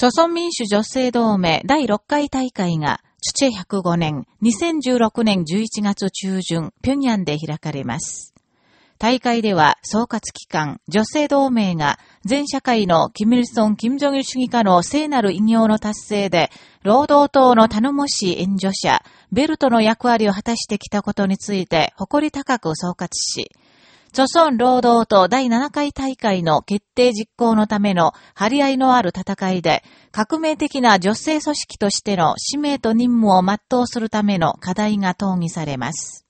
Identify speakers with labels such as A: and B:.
A: 朝鮮民主女性同盟第6回大会が、土105年、2016年11月中旬、平壌で開かれます。大会では総括機関、女性同盟が全社会のキム・イルソン・キム・ジョギル主義家の聖なる偉業の達成で、労働党の頼もしい援助者、ベルトの役割を果たしてきたことについて誇り高く総括し、著村労働党第7回大会の決定実行のための張り合いのある戦いで、革命的な女性組織としての使命と任務を全うするための課題が討議されます。